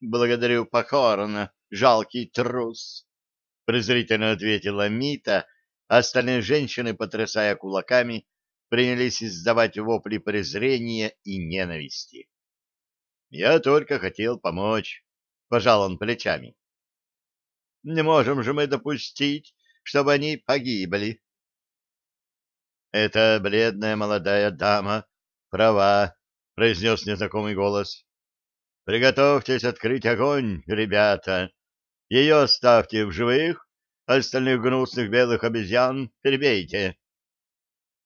Благодарю покорно, жалкий трус, презрительно ответила Мита, а остальные женщины, потрясая кулаками, принялись издавать вопли презрения и ненависти. Я только хотел помочь, пожал он плечами. Не можем же мы допустить, чтобы они погибли. Эта бледная молодая дама права, произнес незнакомый голос. Приготовьтесь открыть огонь, ребята. Ее оставьте в живых, остальных гнусных белых обезьян перебейте.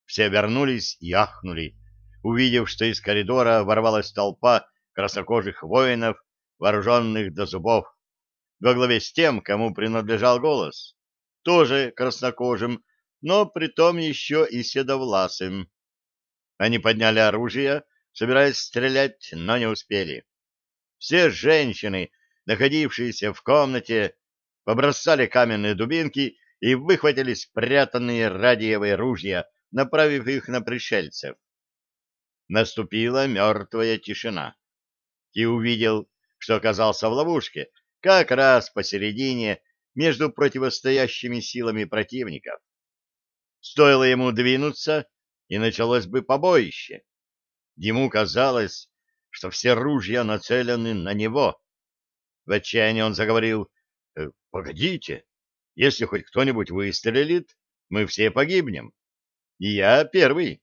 Все вернулись и ахнули, увидев, что из коридора ворвалась толпа краснокожих воинов, вооруженных до зубов, во главе с тем, кому принадлежал голос, тоже краснокожим, но притом еще и седовласым. Они подняли оружие, собираясь стрелять, но не успели. Все женщины, находившиеся в комнате, побросали каменные дубинки и выхватили спрятанные радиевые ружья, направив их на пришельцев. Наступила мертвая тишина. И увидел, что оказался в ловушке, как раз посередине между противостоящими силами противников. Стоило ему двинуться, и началось бы побоище. Ему казалось, что все ружья нацелены на него. В отчаянии он заговорил, «Э, «Погодите, если хоть кто-нибудь выстрелит, мы все погибнем. И я первый,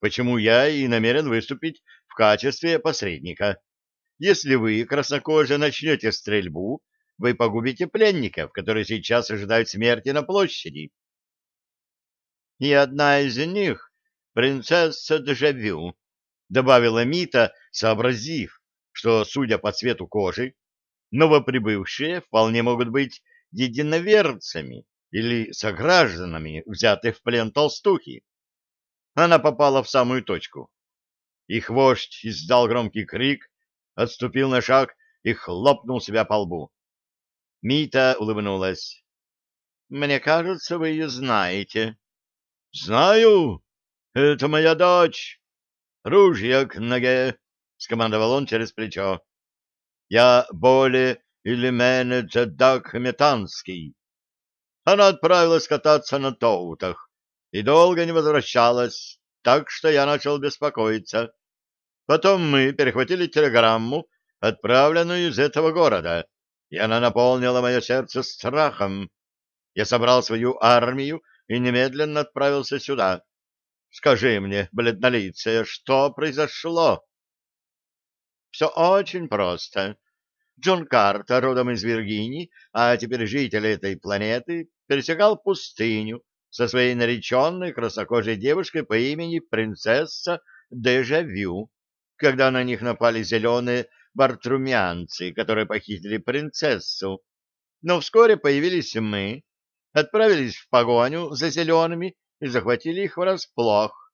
почему я и намерен выступить в качестве посредника. Если вы, краснокожие, начнете стрельбу, вы погубите пленников, которые сейчас ожидают смерти на площади. И одна из них — принцесса Дежавю, — добавила Мита, сообразив, что, судя по цвету кожи, новоприбывшие вполне могут быть единоверцами или согражданами, взятые в плен толстухи. Она попала в самую точку. Их вождь издал громкий крик, отступил на шаг и хлопнул себя по лбу. Мита улыбнулась. — Мне кажется, вы ее знаете. — Знаю. Это моя дочь. Ружья к ноге, — скомандовал он через плечо. — Я более или менее Джедак Метанский. Она отправилась кататься на тоутах и долго не возвращалась, так что я начал беспокоиться. Потом мы перехватили телеграмму, отправленную из этого города, и она наполнила мое сердце страхом. Я собрал свою армию и немедленно отправился сюда. Скажи мне, бледнолицая, что произошло? Все очень просто. Джон Картер, родом из Виргинии, а теперь житель этой планеты, пересекал пустыню со своей нареченной краснокожей девушкой по имени принцесса Дежавю когда на них напали зеленые бартрумянцы, которые похитили принцессу. Но вскоре появились мы, отправились в погоню за зелеными и захватили их врасплох.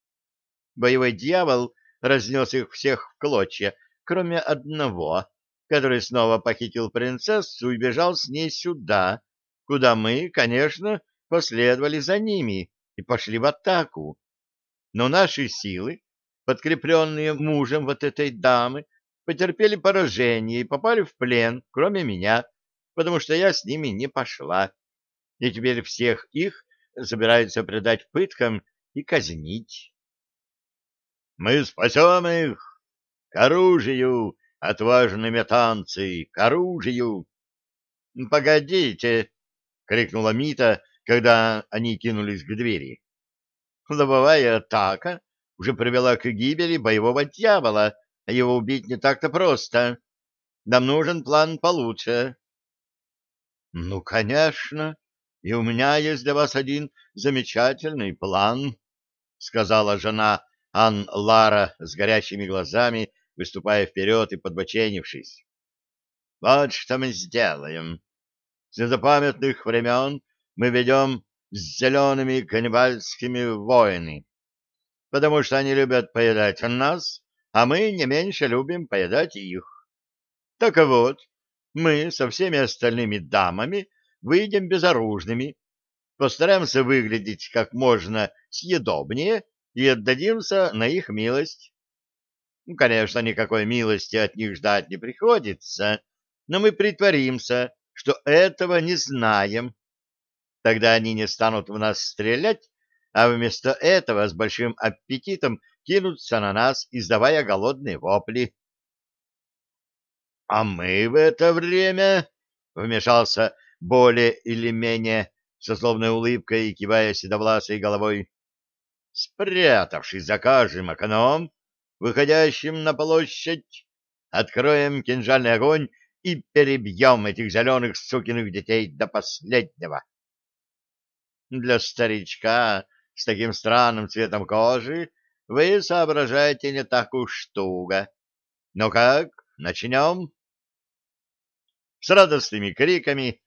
Боевой дьявол разнес их всех в клочья, кроме одного, который снова похитил принцессу и бежал с ней сюда, куда мы, конечно, последовали за ними и пошли в атаку. Но наши силы подкрепленные мужем вот этой дамы, потерпели поражение и попали в плен, кроме меня, потому что я с ними не пошла. И теперь всех их собираются предать пыткам и казнить. Мы спасем их! К оружию, отважные метанцы, к оружию! — Погодите! — крикнула Мита, когда они кинулись к двери. Лобовая атака уже привела к гибели боевого дьявола, а его убить не так-то просто. Нам нужен план получше. — Ну, конечно, и у меня есть для вас один замечательный план, — сказала жена Ан Лара с горящими глазами, выступая вперед и подбоченившись. — Вот что мы сделаем. С незапамятных времен мы ведем с зелеными каннибальскими войны потому что они любят поедать нас, а мы не меньше любим поедать их. Так вот, мы со всеми остальными дамами выйдем безоружными, постараемся выглядеть как можно съедобнее и отдадимся на их милость. Ну, конечно, никакой милости от них ждать не приходится, но мы притворимся, что этого не знаем. Тогда они не станут в нас стрелять, а вместо этого с большим аппетитом кинутся на нас, издавая голодные вопли. — А мы в это время, — вмешался более или менее со злобной улыбкой и кивая седовласой головой, — спрятавшись за каждым окном, выходящим на площадь, откроем кинжальный огонь и перебьем этих зеленых сукиных детей до последнего. Для старичка с таким странным цветом кожи вы соображаете не так уж туго. Ну как, начнем? С радостными криками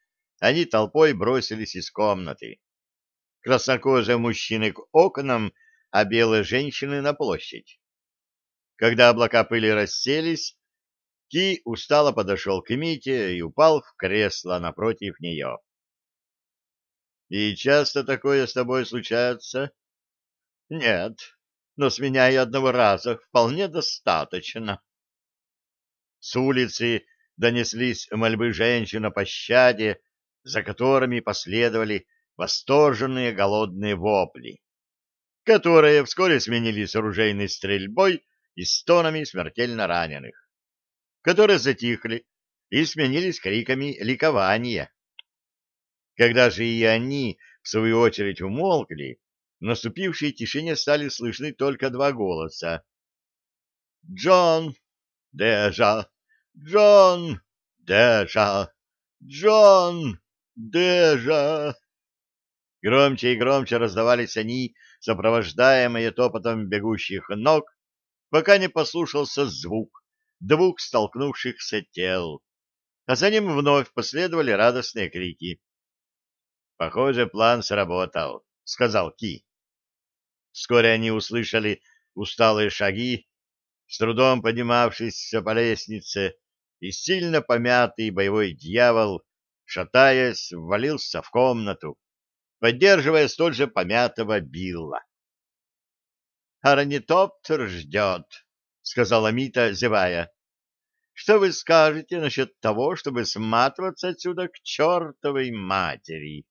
они толпой бросились из комнаты. Краснокожие мужчины к окнам, а белые женщины на площадь. Когда облака пыли расселись, Ки устало подошел к Мите и упал в кресло напротив нее. — И часто такое с тобой случается? — Нет, но с меня и одного раза вполне достаточно. С улицы донеслись мольбы женщин о пощаде, за которыми последовали восторженные голодные вопли, которые вскоре сменились оружейной стрельбой и стонами смертельно раненых которые затихли и сменились криками ликования. Когда же и они, в свою очередь, умолкли, в наступившей тишине стали слышны только два голоса. «Джон! Дежа! Джон! Дежа! Джон! Дежа!» Громче и громче раздавались они, сопровождаемые топотом бегущих ног, пока не послушался звук, двух столкнувшихся тел, а за ним вновь последовали радостные крики. «Похоже, план сработал», — сказал Ки. Вскоре они услышали усталые шаги, с трудом поднимавшись по лестнице, и сильно помятый боевой дьявол, шатаясь, ввалился в комнату, поддерживая столь же помятого Билла. «Орнитоптер ждет», — сказала Мита, зевая. Что вы скажете насчет того, чтобы сматываться отсюда к чертовой матери?